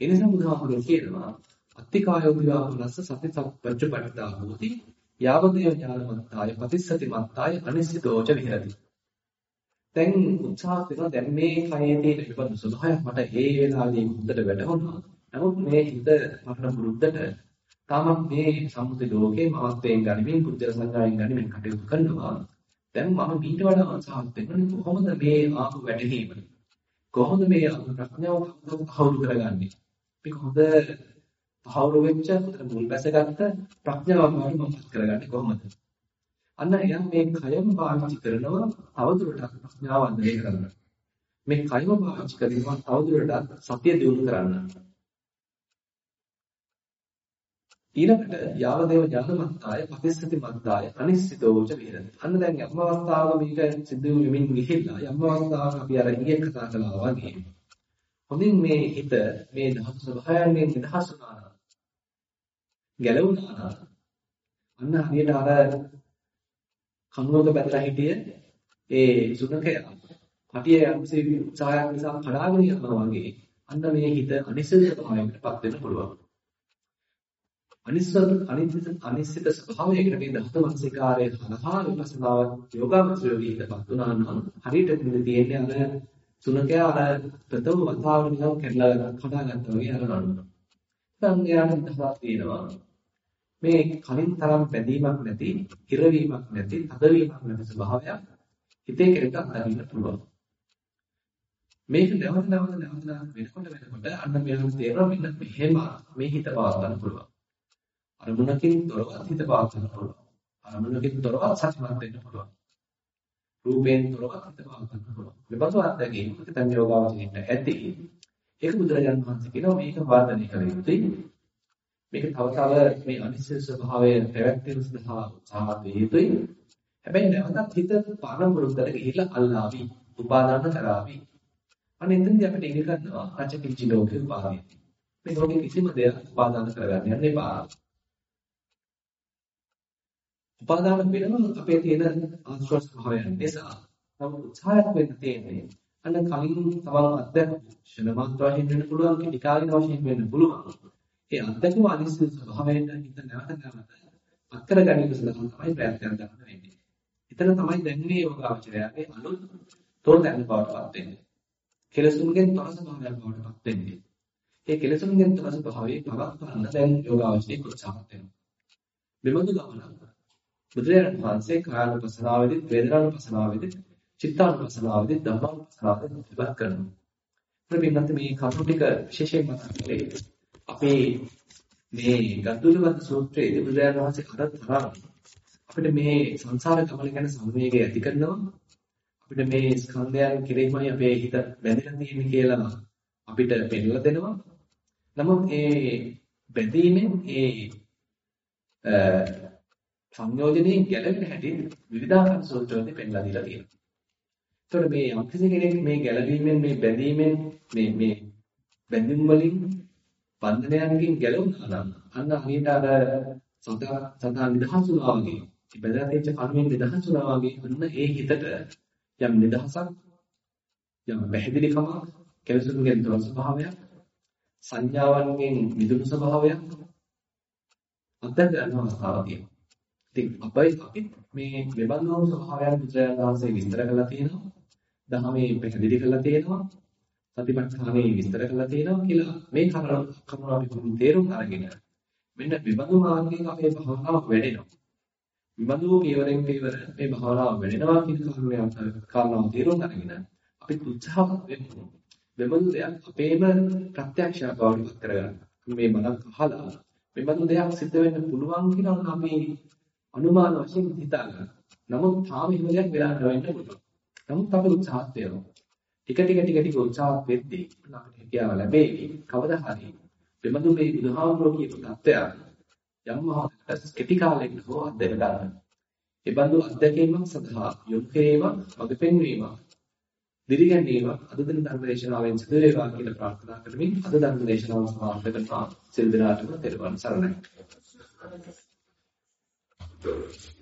ඒ නිසා බුදුහාමුදුරුවෝ කියනවා අත්තිකායෝ විවාහනස්ස සති සප්පච්චපට්ඨා හෝති යාවදේව ඥානමත්තාය පතිස්සති මත්තාය අනිසිතෝච විහෙරති. දැන් උත්සාහ කරන දැන් මේ කයේ තියෙන විපද ස්වභාවයක් මට ඒ වෙලාවේ හොඳට වැටහුණා. නමුත් මේ හිත මරණ පුරුද්දට තාමත් මේ සම්මුති ලෝකේ මමත්වයෙන් ගනිමින් පුද්ගල සංඥාවෙන් ගනිමින් කටයුතු කරනවා. දැන් මම ඊට වඩා උත්සාහත් වෙනවා කොහොමද මේ ආපු වැටහීම? කොහොමද මේ ප්‍රඥාව කවුරු කරගන්නේ? මේක හොඳ පහවුරු වෙච්ච හොඳට මුල් බැසගත්ත ප්‍රඥාව වඩ කරගන්නේ කොහොමද? අන්න එයා මේ කයම පාවිච්චි කරනවා තවදුරටත් ප්‍රඥාව වර්ධනය කරන්න. මේ කයම පාවිච්චි කරනවා තවදුරටත් සතිය දියුණු කරන්න. ඊළඟට යාවදේව ඥානමත්තාය පතිස්සති මත්තාය අනිශ්චිතෝච විහෙරති. අන්න දැන් යම් අවස්ථාවක මේක සිද්ධ වෙමින් ගිහිල්ලා යම් අවස්ථාවක අපි අර ඊයේ කතා කළා වගේ. හොඳින් මේ හිත මේ ධාතු ස්වභාවයෙන් නිදහස් වුණා. ගැලවුණා. අන්න හරියට අර කනුවක බැලලා හිටිය ඒ සුනකයා කටිය යම්සේ උත්සාහයක් නිසා කඩාගෙන යනවා වගේ අන්න මේ හිත අනිශ්චිත ස්වභාවයකටපත් වෙන්න පුළුවන්. අනිස්සත් අනිත්‍ය අනිශ්චිත ස්වභාවයකට මේ ධාතු මනසිකාරයේ හරහා විපස්සනාව යෝගාවචරයේ විහිදපත් වුණා නම් හරියට මෙන්න තියෙන්නේ අර තුනකයා අර ප්‍රථම වතාවට නිකන් කැඩලා කඩාගත්තා වගේ අර නඩුන. දැන් එයාට දහසක් තියෙනවා. මේ කලින් තරම් බැඳීමක් නැති, හිරවීමක් නැති, තදවීමක් නැති ස්වභාවයක් හිතේ කෙරෙට අත්දකින්න පුළුවන්. මේක නැවත නැවත නැවත වෙනකොට වෙනකොට අන්න මෙයාට තේරෙනවා මෙන්න මෙහෙම මේ හිත පවත්වන්න පුළුවන්. අරමුණකින් තොරව හිත පවත්වන්න පුළුවන්. අරමුණකින් තොරව සත්‍යමත් වෙන්න පුළුවන්. රූපයෙන් තොරව හිත පවත්වන්න පුළුවන්. මෙබඳු අත්දැකීම් හිතන් යෝගාවචින්ට ඇති. ඒක බුදුරජාණන් වහන්සේ කියනවා මේක වර්ධනය කළ යුතුයි. මේක තව තව මේ අනිශ්චය ස්වභාවය පැවැත්වීම සඳහා උත්සාහ යුතුයි. හැබැයි නැවතත් හිත පාන පුරුද්දට ගිහිල්ලා අල්ලාවි. උපාදාන කරાવી. අනේ එතනදී අපිට ඉගෙන ගන්නවා අචකින්චි ලෝකේ උපාදාන. මේ ලෝකේ කිසිම දෙයක් උපාදාන කරගන්න යන්න එපා. උපාදාන වෙනවා අපේ තියෙන ආශ්‍රව ස්වභාවයන් නිසා. නමුත් උත්සාහයක් වෙන්න තියෙන්නේ. අන්න කලින් තමන් අත්දැක ක්ෂණ මාත්‍ර වශයෙන් වෙන්න පුළුවන් කිටි කාලික වශයෙන් වෙන්න පුළුවන්. ඒ අත්දැකීම අනිශ්චිත ස්වභාවයෙන් හිත නැවත නැවත අත්කර ගැනීම සඳහා තමයි ප්‍රයත්න කරන්න වෙන්නේ. එතන තමයි දැන් මේ යෝගාචරයගේ අලුත් තෝරන බවටපත් වෙන්නේ. කෙලසුන්ගෙන් තොර ස්වභාවයක් බවට පත් වෙන්නේ. ඒ කෙලසුන්ගෙන් තොර ස්වභාවයේ පවත්වන්න දැන් යෝගාවචරයේ උත්සාහත් වෙනවා. මෙබඳු ගමනක් බුදුරජාණන් වහන්සේ කායනුපසනාවේදී වේදනානුපසනාවේදී චිත්තානුපසනාවේදී ධම්මානුපසනාවේදී ඉවත් කරනවා. ප්‍රබින්නත් මේ කරුණු ටික විශේෂයෙන් මතක් කරේ අපේ මේ ගතුලවන්ත සූත්‍රයේදී බුදුරජාණන් වහන්සේ අර තරම් අපිට මේ සංසාර ගමන ගැන සංවේගය ඇති කරනවා අපිට මේ ස්කන්ධයන් කෙරෙහිමයි අපේ හිත බැඳලා තියෙන්නේ කියලා අපිට පෙන්වලා දෙනවා නමුත් ඒ බැඳීමෙන් ඒ සංයෝජනයේ ගැළවෙන හැටි විවිධාකාර සූත්‍රවලදී පෙන්ලා දීලා තියෙනවා. ඒතකොට මේ යම්කිසි කෙනෙක් මේ ගැළවීමෙන් මේ බැඳීමෙන් මේ මේ බැඳීම් වලින් බන්ධනයන්ගෙන් ගැලවුණා නම් අන්න හරියට අර සදා සදා නිදහස් වුණා වගේ බෙදලා තියෙච්ච කර්මයෙන් නිදහස් වුණා වගේ අන්න ඒ හිතට යම් නිදහසක් යම් පැහැදිලිකමක් කෙලෙසුන්ගෙන් තොර ස්වභාවයක් සංඥාවන්ගෙන් මිදුණු ස්වභාවයක් අත්දැක ගන්න අවස්ථාවක් තියෙනවා. ඉතින් අපයි අපි මේ මෙබඳු ස්වභාවයන් බුදුරජාණන් වහන්සේ විස්තර කරලා තියෙනවා. දහමේ පැහැදිලි කරලා තියෙනවා. සතිපට්ඨානේ විස්තර කරලා තියෙනවා කියලා මේ කරුණ කරුණ අපි තේරුම් අරගෙන මෙන්න විබඳු මාර්ගයෙන් අපේ භාවනාව වැඩෙනවා. විබඳු පියවරෙන් පියවර මේ භාවනාව වැඩෙනවා කියන කරුණේ කාරණාව තේරුම් අරගෙන අපි උත්සාහවත් වෙමු. මෙබඳු දෙයක් අපේම ප්‍රත්‍යක්ෂයක් බවට පත් කරගන්න. මේ මනක් අහලා මෙබඳු දෙයක් සිද්ධ වෙන්න පුළුවන් කියලා අපි අනුමාන වශයෙන් හිතා ගන්න. නමුත් තාම එහෙම දෙයක් වෙලා නැවෙන්න පුළුවන්. නමුත් අපි උත්සාහත් වෙනවා. ටික ටික ටික ටික උත්සාහත් වෙද්දී අපිට හැකියාව ලැබෙයි. කවදා හරි මෙබඳු මේ බුදුහාමුදුරුවෝ කියපු தත්ත්වයක් යම් මහත්කස් කෙටි කාලයකට හෝ අත්දැක ගන්න. ඒ බඳු අත්දැකීමක් සඳහා යොමු කිරීමක්, මඟ පෙන්වීමක්, දිරිගැන්වීමක් අද දින ධර්ම දේශනාවෙන් සිදු වේවා කියලා ප්‍රාර්ථනා කරමින් අද ධර්ම දේශනාව සමාප්ත කරනවා. සිල් දනාටම තෙරුවන් සරණයි. those.